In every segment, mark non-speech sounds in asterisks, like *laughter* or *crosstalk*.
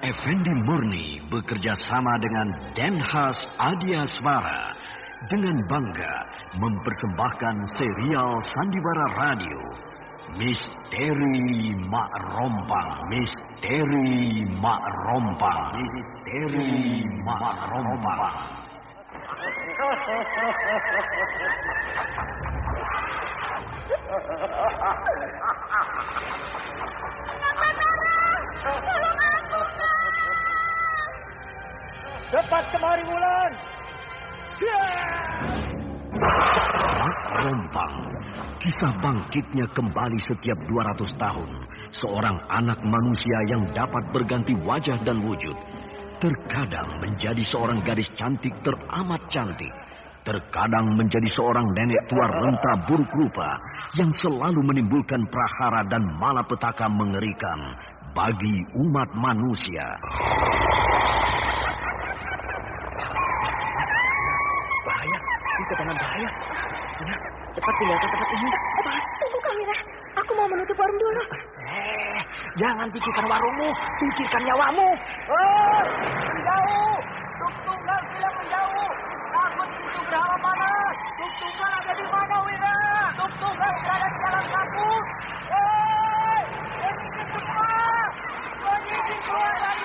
Effendi Murni bekerja sama dengan Denhas Adiaswara dengan bangga mempersembahkan serial Sandiwara Radio Misteri Mak Rompang Misteri Mak Rompang Misteri Mak Rompang *laughs* Cepat kemari Wulan. Rompang Kisah bangkitnya kembali setiap 200 tahun. Seorang anak manusia yang dapat berganti wajah dan wujud Terkadang menjadi seorang gadis cantik teramat cantik Terkadang menjadi seorang nenek tua renta buruk rupa Yang selalu menimbulkan prahara dan malapetaka mengerikan Bagi umat manusia Bahaya, kita dalam bahaya. Sudah, cepat tinggalkan tempat ini. Cepat, tunggu Kamila. Aku mau menutup warung dulu. Eh, jangan pikirkan warungmu, pikirkan nyawamu. Oh, menjauh. Tuk tunggal ada di mana, Wira? Tuk tunggal berada di dalam kampus. Eh, ini semua. Kondisi keluar dari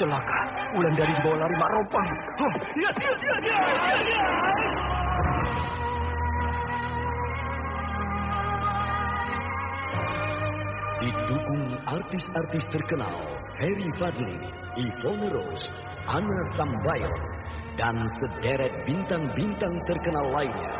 Celaka, Wulandari dibawa lari Mak Rompang. Huh, Ya, ya, ya, ya, ya, ya. Didukung artis-artis terkenal Ferry Fadli, Ivone Rose, Anna Sambayon, dan sederet bintang-bintang terkenal lainnya.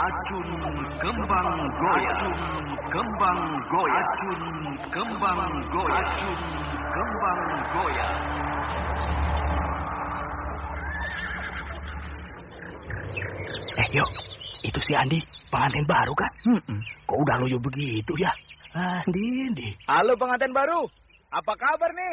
Racun Kembang Goya Racun Kembang Goya Racun Kembang Goya Racun Kembang Goya Eh, yuk. Itu si Andi, pengantin baru kan? Kok udah loyo begitu ya? Ah, Andi, Andi. Halo pengantin baru. Apa kabar nih?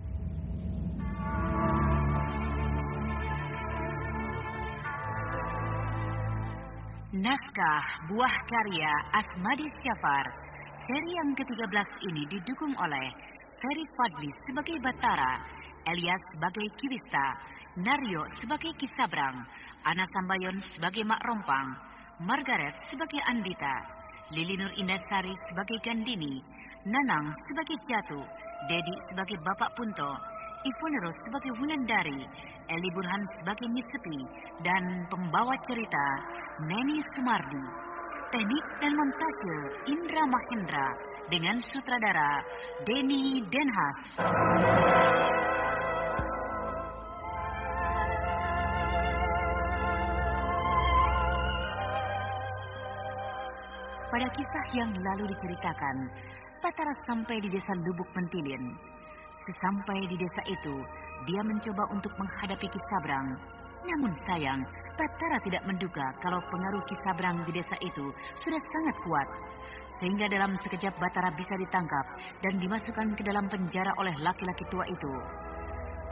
Naskah Buah Karya Asmadi Syafar. Seri yang ke-13 ini didukung oleh Ferry Fadli sebagai Batara, Elias sebagai Kiwista, Naryo sebagai Kisabrang, Ana Sambayon sebagai Mak Rompang, Margaret sebagai Andita, Lili Nur Indasari sebagai Gandini, Nanang sebagai Jatuh, Dedi sebagai Bapak Punto, Ivonero sebagai Wulandari, Eli Burhan sebagai Nyisepi, dan pembawa cerita Neni Sumardi. Teknik dan montase Indra Mahendra dengan sutradara Denny Denhas. Pada kisah yang lalu diceritakan, Batara sampai di desa Lubuk Mentilin. Sesampai di desa itu, dia mencoba untuk menghadapi Kisabrang. Namun sayang, Batara tidak menduga kalau pengaruh Kisabrang di desa itu sudah sangat kuat. Sehingga dalam sekejap Batara bisa ditangkap dan dimasukkan ke dalam penjara oleh laki-laki tua itu.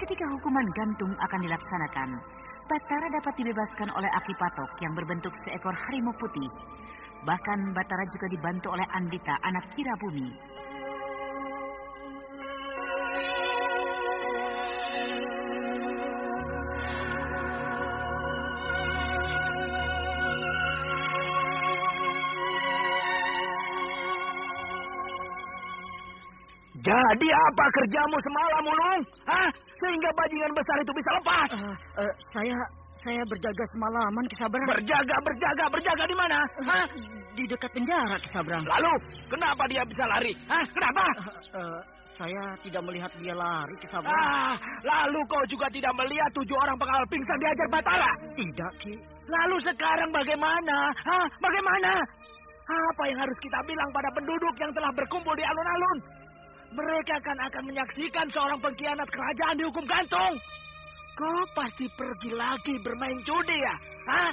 Ketika hukuman gantung akan dilaksanakan, Batara dapat dibebaskan oleh Aki Patok yang berbentuk seekor harimau putih. Bahkan Batara juga dibantu oleh Andita, anak Kira Bumi. Jadi apa kerjamu semalam, Ulung? Hah? Sehingga bajingan besar itu bisa lepas. Uh, uh, saya saya berjaga semalaman Kisabrang. Berjaga, berjaga, berjaga di mana? Hah? Di dekat penjara Kisabrang. Lalu, kenapa dia bisa lari? Hah? Kenapa? Uh, uh, saya tidak melihat dia lari Kisabrang. Ah, lalu kau juga tidak melihat tujuh orang pengawal pingsan diajar Batara? Tidak, Ki. Lalu sekarang bagaimana? Hah? Bagaimana? Apa yang harus kita bilang pada penduduk yang telah berkumpul di alun-alun? Mereka kan akan menyaksikan seorang pengkhianat kerajaan dihukum gantung. Kau pasti pergi lagi bermain judi ya? Hah?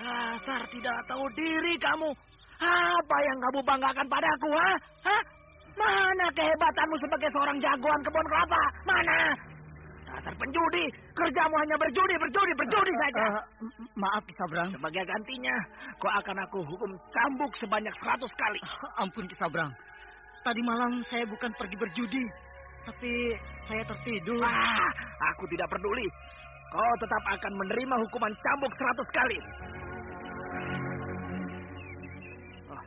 Dasar tidak tahu diri kamu. Apa yang kamu banggakan padaku, ha? Hah? Mana kehebatanmu sebagai seorang jagoan kebun kelapa? Mana? Dasar penjudi, kerjamu hanya berjudi, berjudi, berjudi saja. Uh, maaf, Kisabrang. Sebagai gantinya, kau akan aku hukum cambuk sebanyak seratus kali. Uh, ampun, Kisabrang. Tadi malam saya bukan pergi berjudi, tapi saya tertidur. Ah, aku tidak peduli. Kau tetap akan menerima hukuman cambuk seratus kali. Oh,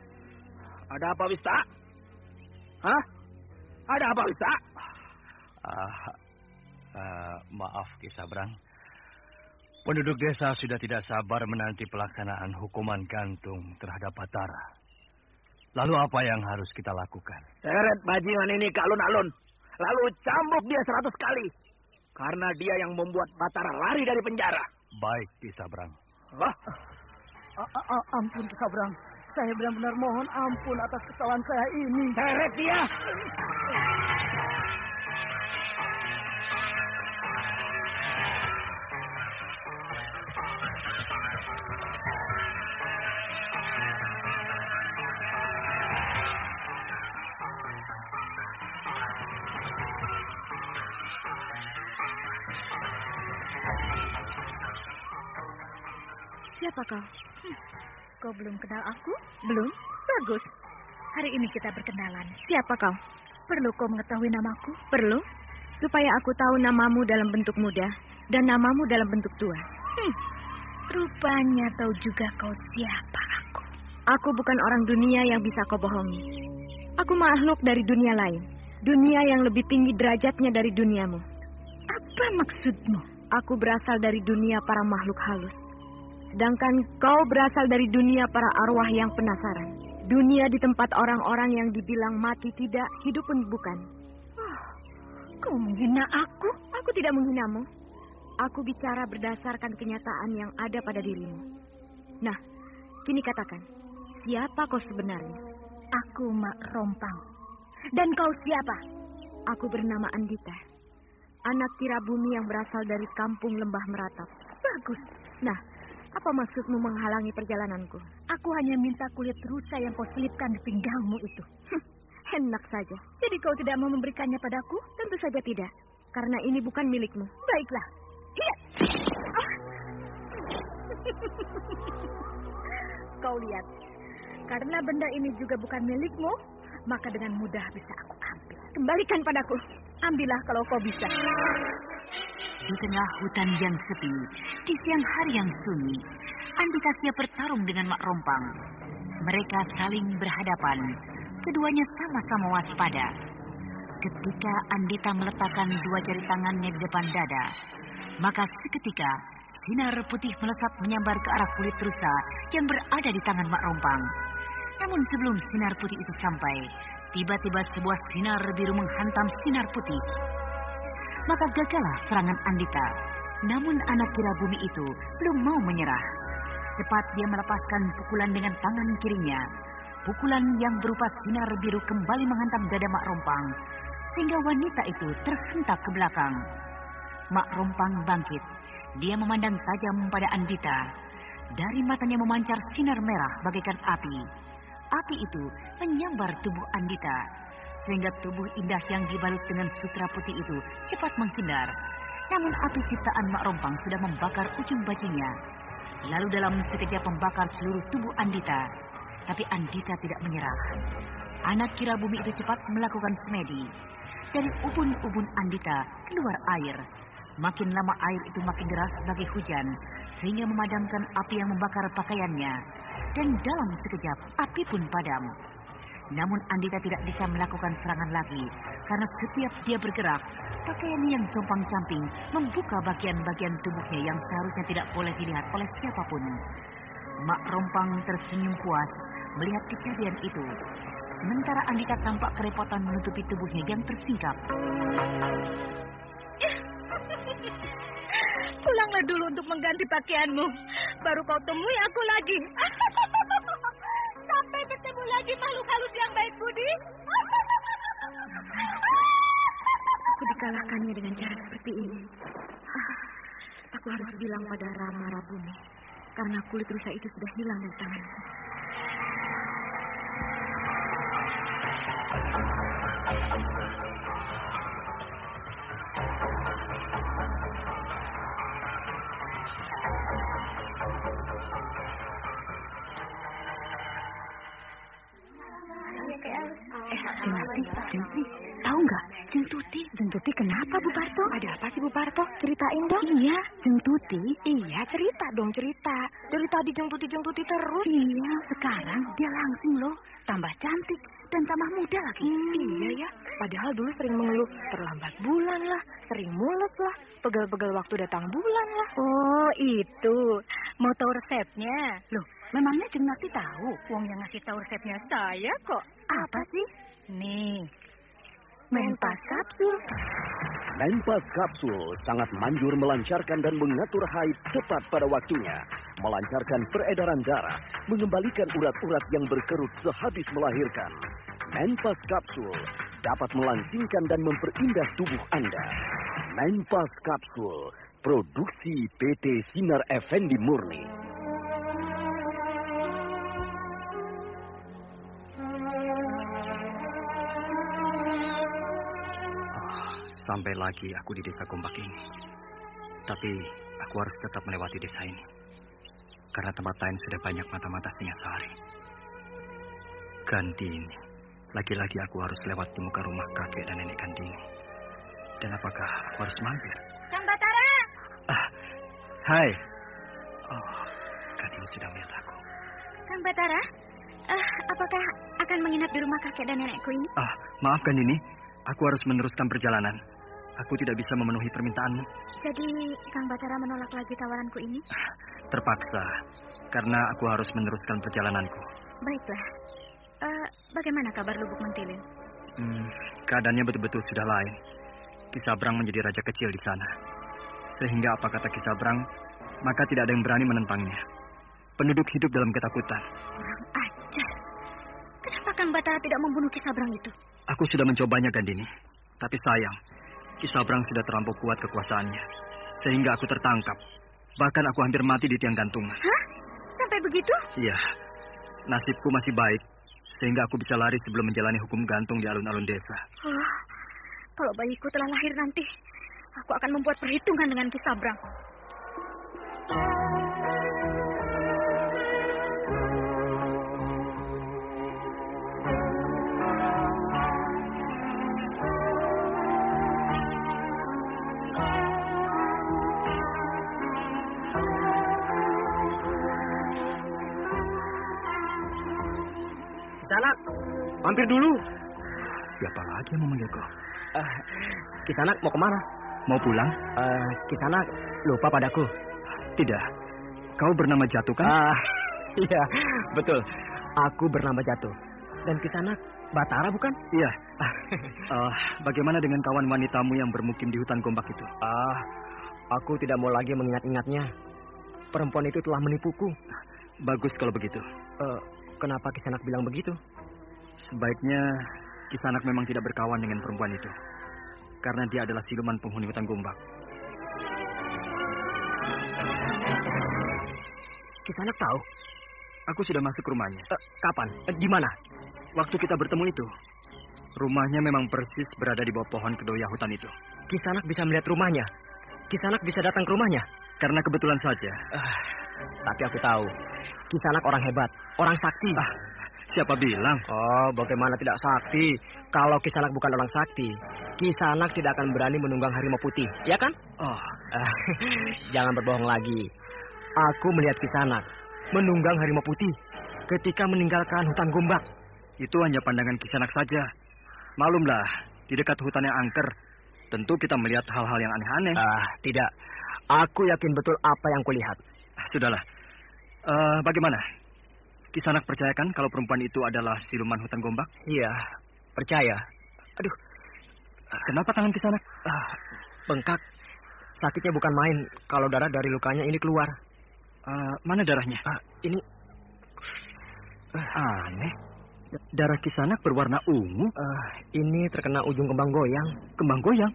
ada apa, Wista? Hah? Ada apa, Wista? Uh, uh, maaf, Kisabrang. Penduduk desa sudah tidak sabar menanti pelaksanaan hukuman gantung terhadap Batara. Lalu apa yang harus kita lakukan? Seret bajingan ini ke alun-alun. Lalu cambuk dia seratus kali. Karena dia yang membuat Batara lari dari penjara. Baik, Kisabrang. Wah. ampun, Kisabrang. Saya benar-benar mohon ampun atas kesalahan saya ini. Seret dia! Siapa kau? Kau belum kenal aku? Belum? Bagus. Hari ini kita berkenalan. Siapa kau? Perlu kau mengetahui namaku? Perlu. Supaya aku tahu namamu dalam bentuk muda dan namamu dalam bentuk tua. Hm. Rupanya tahu juga kau siapa aku. Aku bukan orang dunia yang bisa kau bohongi. Aku makhluk dari dunia lain. Dunia yang lebih tinggi derajatnya dari duniamu. Apa maksudmu? Aku berasal dari dunia para makhluk halus. Sedangkan kau berasal dari dunia para arwah yang penasaran. Dunia di tempat orang-orang yang dibilang mati tidak, hidup pun bukan. Oh, kau menghina aku? Aku tidak menghinamu. Aku bicara berdasarkan kenyataan yang ada pada dirimu. Nah, kini katakan, siapa kau sebenarnya? Aku Mak Rompang. Dan kau siapa? Aku bernama Andita. Anak kira bumi yang berasal dari kampung Lembah Meratap. Bagus. Nah, apa maksudmu menghalangi perjalananku? Aku hanya minta kulit rusa yang kau selipkan di pinggangmu itu. Enak saja. Jadi kau tidak mau memberikannya padaku? Tentu saja tidak. Karena ini bukan milikmu. Baiklah. Hiya. Ah. *laughs* kau lihat. Karena benda ini juga bukan milikmu, maka dengan mudah bisa aku ambil. Kembalikan padaku. Ambillah kalau kau bisa. Di tengah hutan yang sepi, di siang hari yang sunyi, Andika siap bertarung dengan Mak Rompang. Mereka saling berhadapan. Keduanya sama-sama waspada. Ketika Andita meletakkan dua jari tangannya di depan dada, maka seketika sinar putih melesat menyambar ke arah kulit rusa yang berada di tangan Mak Rompang. Namun sebelum sinar putih itu sampai, tiba-tiba sebuah sinar biru menghantam sinar putih. Maka gagallah serangan Andita. Namun anak kira bumi itu belum mau menyerah. Cepat dia melepaskan pukulan dengan tangan kirinya. Pukulan yang berupa sinar biru kembali menghantam dada Mak Rompang. Sehingga wanita itu terhentak ke belakang. Mak Rompang bangkit. Dia memandang tajam pada Andita. Dari matanya memancar sinar merah bagaikan api. Api itu menyambar tubuh Andita. Sehingga tubuh indah yang dibalut dengan sutra putih itu cepat menghindar. Namun api ciptaan Mak Rompang sudah membakar ujung bajunya. Lalu dalam sekejap membakar seluruh tubuh Andita. Tapi Andita tidak menyerah. Anak kira bumi itu cepat melakukan semedi. Dari ubun-ubun Andita keluar air. Makin lama air itu makin deras sebagai hujan, sehingga memadamkan api yang membakar pakaiannya. Dan dalam sekejap, api pun padam. Namun Andita tidak bisa melakukan serangan lagi, karena setiap dia bergerak, pakaiannya yang compang-camping membuka bagian-bagian tubuhnya yang seharusnya tidak boleh dilihat oleh siapa pun. Mak Rompang tersenyum puas melihat kejadian itu. Sementara Andita tampak kerepotan menutupi tubuhnya yang tersingkap. Pulanglah dulu untuk mengganti pakaianmu. Baru kau temui aku lagi. *laughs* Sampai ketemu lagi makhluk halus yang baik budi. Aku dikalahkannya dengan cara seperti ini. Aku harus bilang pada Rama Rabuni. Karena kulit rusa itu sudah hilang dari tanganku. Eh, Jengtuti, Jengtuti, tahu nggak? Jengtuti, Jengtuti kenapa Bu Parto? Ada apa sih Bu Parto? Ceritain dong. Iya, Jengtuti. Iya, cerita dong cerita. Dari tadi Jengtuti Jengtuti terus. Iya, sekarang dia langsing loh, tambah cantik dan tambah muda lagi. Iya ya, padahal dulu sering mengeluh terlambat bulan lah, sering mules lah, pegel-pegel waktu datang bulan lah. Oh, itu. Mau tahu resepnya? Loh, memangnya Jengtuti tahu? Wong yang ngasih tahu resepnya saya kok. Apa sih? Nih, Menpas kapsul. Menpas kapsul sangat manjur melancarkan dan mengatur haid tepat pada waktunya, melancarkan peredaran darah, mengembalikan urat-urat yang berkerut sehabis melahirkan. Menpas kapsul dapat melangsingkan dan memperindah tubuh Anda. Menpas kapsul, produksi PT Sinar Effendi Murni. Sampai lagi aku di desa Gombak ini. Tapi aku harus tetap melewati desa ini. Karena tempat lain sudah banyak mata-mata Singasari. Gandini. Lagi-lagi aku harus lewat di muka rumah kakek dan nenek Gandini. Dan apakah aku harus mampir? Kang Batara! Ah, hai. Oh, Gandini sudah melihat aku. Kang Batara, eh, apakah akan menginap di rumah kakek dan nenekku ini? Ah, maaf Gandini. Aku harus meneruskan perjalanan. Aku tidak bisa memenuhi permintaanmu. Jadi Kang Batara menolak lagi tawaranku ini? Terpaksa, karena aku harus meneruskan perjalananku. Baiklah. Eh, bagaimana kabar Lubuk Mentilin? Hmm, keadaannya betul-betul sudah lain. Kisabrang menjadi raja kecil di sana. Sehingga apa kata Kisabrang, maka tidak ada yang berani menentangnya. Penduduk hidup dalam ketakutan. Kurang ajar. Kenapa Kang Batara tidak membunuh Kisabrang itu? Aku sudah mencobanya, Gandini. Tapi sayang, Kisabrang sudah terlampau kuat kekuasaannya. Sehingga aku tertangkap. Bahkan aku hampir mati di tiang gantungan. Hah? Sampai begitu? Iya, nasibku masih baik. Sehingga aku bisa lari sebelum menjalani hukum gantung di alun-alun desa. Oh, kalau bayiku telah lahir nanti, aku akan membuat perhitungan dengan Kisabrang. Mampir dulu. Siapa lagi yang memanggil kau? Uh, Kisanak mau ke mana? Mau pulang? Uh, Kisanak lupa padaku. Tidak. Kau bernama Jatuh kan? Ah, *laughs* iya, betul. Aku bernama Jatuh. Dan Kisanak Batara bukan? Iya. uh, *laughs* bagaimana dengan kawan wanitamu yang bermukim di hutan gombak itu? Ah, aku tidak mau lagi mengingat-ingatnya. Perempuan itu telah menipuku. Bagus kalau begitu. Uh, kenapa Kisanak bilang begitu? Sebaiknya Kisanak memang tidak berkawan dengan perempuan itu. Karena dia adalah siluman penghuni hutan gombak. Kisanak tahu? Aku sudah masuk rumahnya. Uh, kapan? Uh, di mana? Waktu kita bertemu itu. Rumahnya memang persis berada di bawah pohon kedoya hutan itu. Kisanak bisa melihat rumahnya. Kisanak bisa datang ke rumahnya. Karena kebetulan saja. Uh, tapi aku tahu. Kisanak orang hebat. Orang sakti. Ah, siapa bilang? Oh, bagaimana tidak sakti? Kalau Kisanak bukan orang sakti, Kisanak tidak akan berani menunggang harimau putih. Ya kan? Oh, *laughs* jangan berbohong lagi. Aku melihat Kisanak menunggang harimau putih ketika meninggalkan hutan gombak. Itu hanya pandangan Kisanak saja. Malumlah, di dekat hutan yang angker, tentu kita melihat hal-hal yang aneh-aneh. Ah, tidak. Aku yakin betul apa yang kulihat. Sudahlah. Uh, bagaimana? Kisanak percayakan kalau perempuan itu adalah siluman hutan gombak? Iya, percaya. Aduh, kenapa tangan Kisanak? Ah, bengkak. Sakitnya bukan main kalau darah dari lukanya ini keluar. Uh, mana darahnya? Uh, ini uh, aneh. Darah Kisanak berwarna ungu. Uh, ini terkena ujung kembang goyang. Kembang goyang?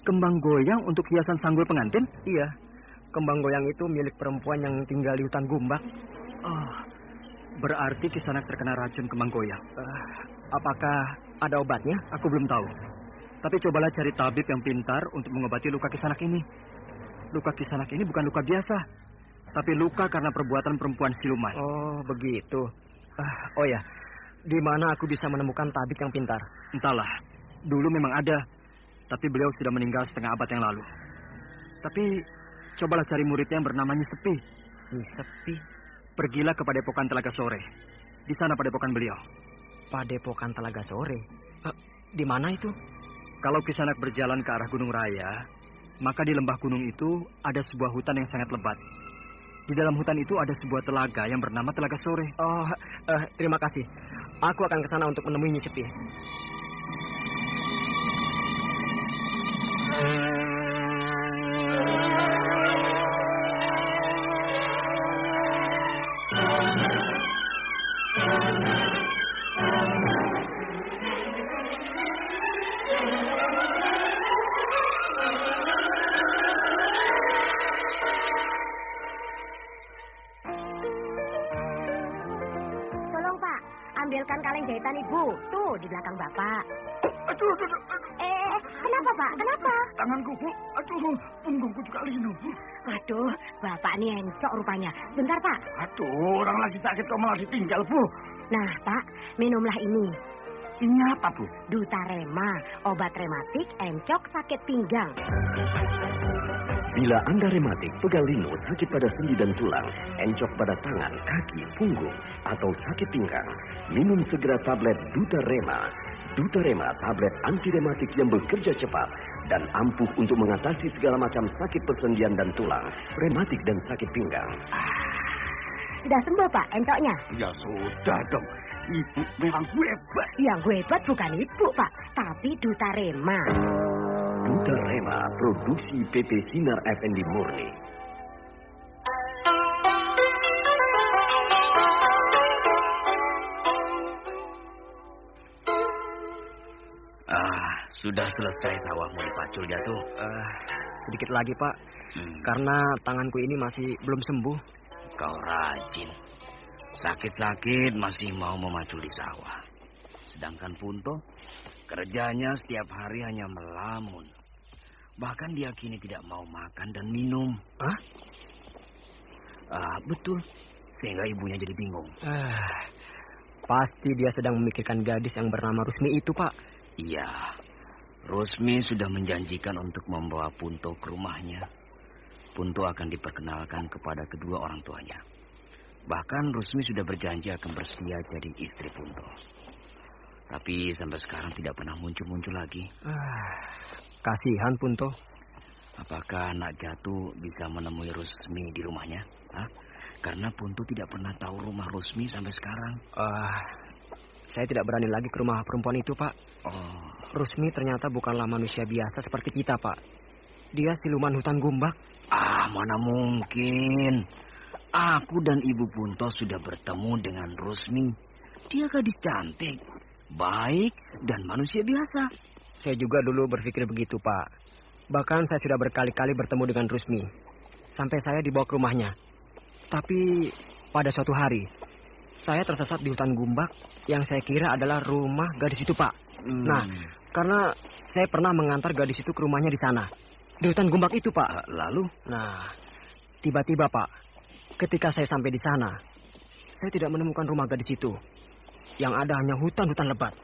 Kembang goyang untuk hiasan sanggul pengantin? Iya. Kembang goyang itu milik perempuan yang tinggal di hutan Gumbak. Oh, berarti Kisanak terkena racun kembang goyang. Uh, apakah ada obatnya? Aku belum tahu. Tapi cobalah cari tabib yang pintar untuk mengobati luka Kisanak ini. Luka Kisanak ini bukan luka biasa, tapi luka karena perbuatan perempuan siluman. Oh, begitu. Uh, oh ya, di mana aku bisa menemukan tabib yang pintar? Entahlah. Dulu memang ada, tapi beliau sudah meninggal setengah abad yang lalu. Tapi cobalah cari muridnya yang bernama Nyisepi. Nyisepi? Pergilah ke Padepokan Telaga Sore. Di sana padepokan beliau. Padepokan Telaga Sore? Uh, di mana itu? Kalau Kisanak berjalan ke arah Gunung Raya, maka di lembah gunung itu ada sebuah hutan yang sangat lebat. Di dalam hutan itu ada sebuah telaga yang bernama Telaga Sore. Oh, uh, terima kasih. Aku akan ke sana untuk menemui Nyicepi. Ambilkan kaleng jahitan ibu. Tuh, di belakang bapak. Aduh, aduh, aduh. Eh, kenapa pak? Kenapa? Tanganku, Bu. Aduh, punggungku juga linu. Waduh, bapak ini encok rupanya. Bentar, Pak. Aduh, orang lagi sakit kok malah ditinggal, Bu. Nah, Pak, minumlah ini. Ini apa, Bu? Dutarema, obat rematik, encok, sakit pinggang. Bila Anda rematik, pegal linu, sakit pada sendi dan tulang, encok pada tangan, kaki, punggung, atau sakit pinggang, minum segera tablet Dutarema. Dutarema tablet anti rematik yang bekerja cepat dan ampuh untuk mengatasi segala macam sakit persendian dan tulang, rematik dan sakit pinggang. Sudah sembuh, Pak, encoknya? Ya sudah dong. Ibu memang hebat. Yang hebat bukan ibu, Pak, tapi Dutarema. Dutarema, produksi PP Sinar Effendi Murni. Ah, sudah selesai sawahmu dipacul jatuh. Uh, sedikit lagi, Pak. Hmm, Karena tanganku ini masih belum sembuh. kau rajin. Sakit-sakit masih mau memacul di sawah. Sedangkan Punto, kerjanya setiap hari hanya melamun. Bahkan dia kini tidak mau makan dan minum. Hah? Ah, betul. Sehingga ibunya jadi bingung. Ah, pasti dia sedang memikirkan gadis yang bernama Rusmi itu, Pak. Iya, Rusmi sudah menjanjikan untuk membawa Punto ke rumahnya. Punto akan diperkenalkan kepada kedua orang tuanya. Bahkan Rusmi sudah berjanji akan bersedia jadi istri Punto. Tapi sampai sekarang tidak pernah muncul-muncul lagi. Ah, kasihan Punto. Apakah anak jatuh bisa menemui Rusmi di rumahnya? Hah? Karena Punto tidak pernah tahu rumah Rusmi sampai sekarang. Ah, saya tidak berani lagi ke rumah perempuan itu, Pak. Oh, Rusmi ternyata bukanlah manusia biasa seperti kita, Pak. Dia siluman hutan gumbak. ah mana mungkin. Aku dan Ibu Punto sudah bertemu dengan Rusmi. Dia gadis cantik, baik, dan manusia biasa. Saya juga dulu berpikir begitu, Pak. Bahkan saya sudah berkali-kali bertemu dengan Rusmi. Sampai saya dibawa ke rumahnya. Tapi pada suatu hari, saya tersesat di hutan gumbak yang saya kira adalah rumah gadis itu, Pak. Hmm. Nah, karena saya pernah mengantar gadis itu ke rumahnya di sana. Di hutan gumbak itu, Pak. Ah, lalu Nah, tiba-tiba, Pak, ketika saya sampai di sana, saya tidak menemukan rumah gadis itu. Yang ada hanya hutan-hutan lebat.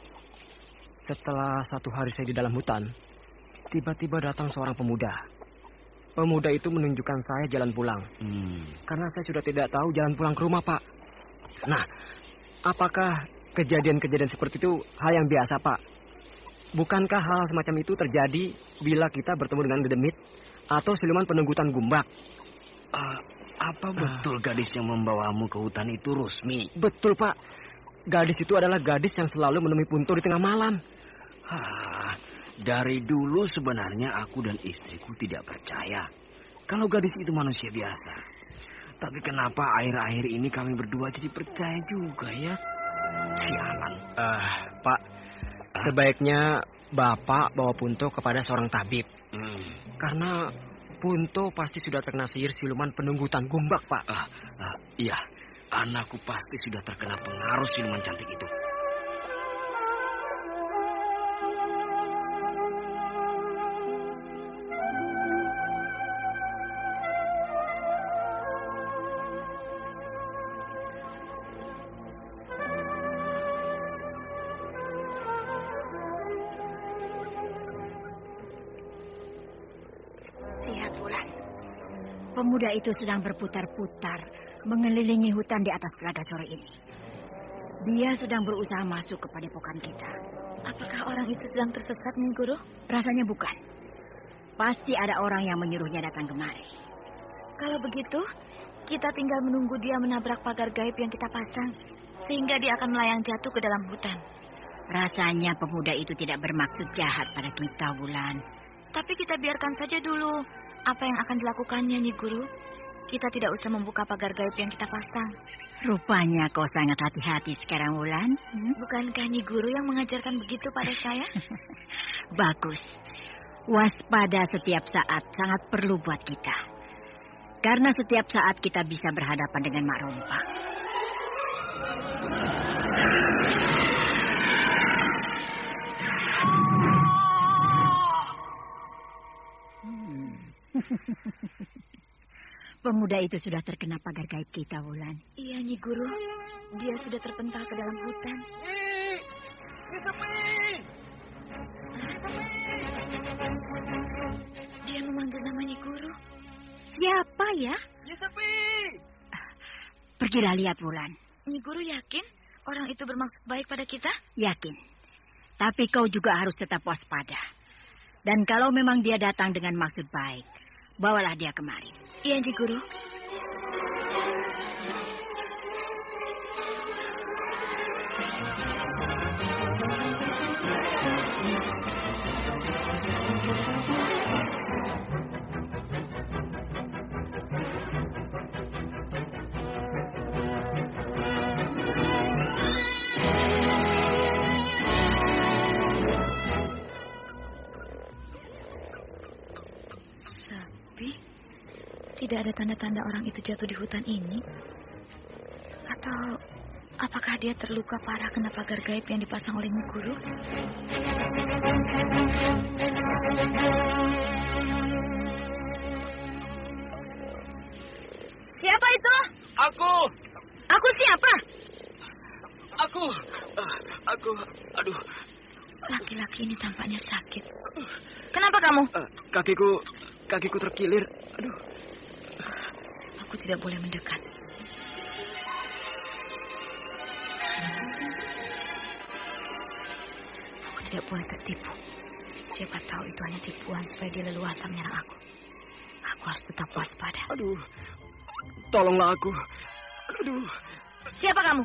Setelah satu hari saya di dalam hutan, tiba-tiba datang seorang pemuda. Pemuda itu menunjukkan saya jalan pulang. Hmm. Karena saya sudah tidak tahu jalan pulang ke rumah, Pak. Nah, apakah kejadian-kejadian seperti itu hal yang biasa, Pak? Bukankah hal semacam itu terjadi bila kita bertemu dengan dedemit atau siluman penunggutan gumbak? Ah, apa betul gadis yang membawamu ke hutan itu Rusmi? Betul, Pak. Gadis itu adalah gadis yang selalu menemui Punto di tengah malam. Ah, dari dulu sebenarnya aku dan istriku tidak percaya kalau gadis itu manusia biasa. Tapi kenapa akhir-akhir ini kami berdua jadi percaya juga ya? Sialan. Ah, Pak, sebaiknya Bapak bawa Punto kepada seorang tabib. Hmm. Karena Punto pasti sudah terkena sihir siluman penunggutan gumbak, Pak. Ah, ah, iya, anakku pasti sudah terkena pengaruh siluman cantik itu. Pemuda itu sedang berputar-putar mengelilingi hutan di atas telaga sore ini. Dia sedang berusaha masuk ke padepokan kita. Apakah orang itu sedang tersesat, Nih Guru? Rasanya bukan. Pasti ada orang yang menyuruhnya datang kemari. Kalau begitu, kita tinggal menunggu dia menabrak pagar gaib yang kita pasang. Sehingga dia akan melayang jatuh ke dalam hutan. Rasanya pemuda itu tidak bermaksud jahat pada kita, Bulan. Tapi kita biarkan saja dulu apa yang akan dilakukannya, Nyi Guru. Kita tidak usah membuka pagar gaib yang kita pasang. Rupanya kau sangat hati-hati sekarang, Wulan. Hmm? Bukankah Nyi Guru yang mengajarkan begitu pada saya? *laughs* Bagus. Waspada setiap saat sangat perlu buat kita. Karena setiap saat kita bisa berhadapan dengan Mak Rompang. Hmm. *laughs* *laughs* Pemuda itu sudah terkena pagar gaib kita, Wulan. iya, Nyi Guru. Dia sudah terpental ke dalam hutan. Dia memanggil nama Nyi Guru. Siapa ya? Pergilah lihat, Wulan. Nyi Guru yakin orang itu bermaksud baik pada kita? Yakin. Tapi kau juga harus tetap waspada. Dan kalau memang dia datang dengan maksud baik, bawalah dia kemari. Iya, Nyi Guru. Tidak ada tanda-tanda orang itu jatuh di hutan ini. Atau apakah dia terluka parah kena pagar gaib yang dipasang oleh Guru? Siapa itu? Aku, Aku siapa? aku, aku, aduh, Laki-laki ini tampaknya sakit. Kenapa kamu? Eh, kakiku, kakiku terkilir. Aduh, aku tidak boleh mendekat. Aku tidak boleh tertipu. Siapa tahu itu hanya tipuan supaya dia leluasa menyerang aku. Aku harus tetap waspada. Aduh, tolonglah aku. Aduh. Siapa kamu?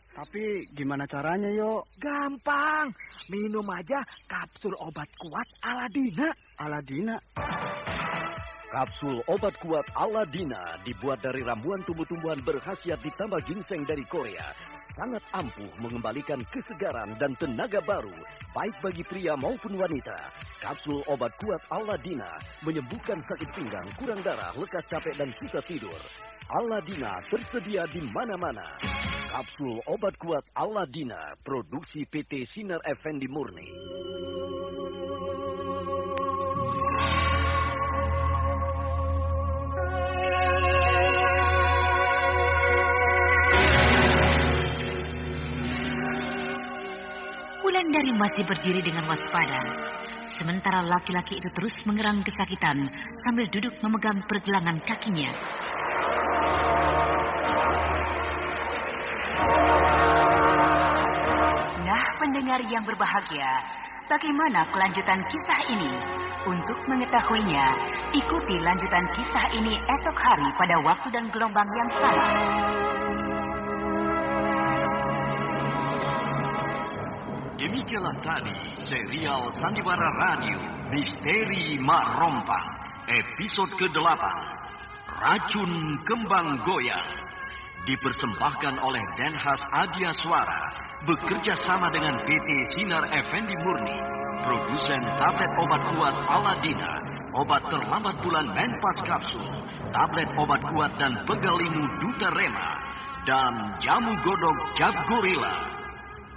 Tapi gimana caranya, Yo? Gampang. Minum aja kapsul obat kuat Aladina. Aladina. Kapsul obat kuat Aladina dibuat dari ramuan tumbuh-tumbuhan berkhasiat ditambah ginseng dari Korea. Sangat ampuh mengembalikan kesegaran dan tenaga baru, baik bagi pria maupun wanita. Kapsul obat kuat Aladina menyembuhkan sakit pinggang, kurang darah, lekas capek dan susah tidur. Aladina tersedia di mana-mana. Kapsul obat kuat Aladina, produksi PT Sinar Effendi Murni. Wulandari masih berdiri dengan waspada. Sementara laki-laki itu terus mengerang kesakitan sambil duduk memegang pergelangan kakinya. Nah, pendengar yang berbahagia, bagaimana kelanjutan kisah ini? Untuk mengetahuinya, ikuti lanjutan kisah ini esok hari pada waktu dan gelombang yang sama. Demikianlah tadi serial Sandiwara Radio Misteri Mak Rompang episode ke-8 Racun Kembang Goyang dipersembahkan oleh Denhas Adia Suara bekerja sama dengan PT Sinar Effendi Murni produsen tablet obat kuat Aladina obat terlambat bulan Menpas Kapsul tablet obat kuat dan pegalimu Duta Rema dan jamu godok Jab Gorilla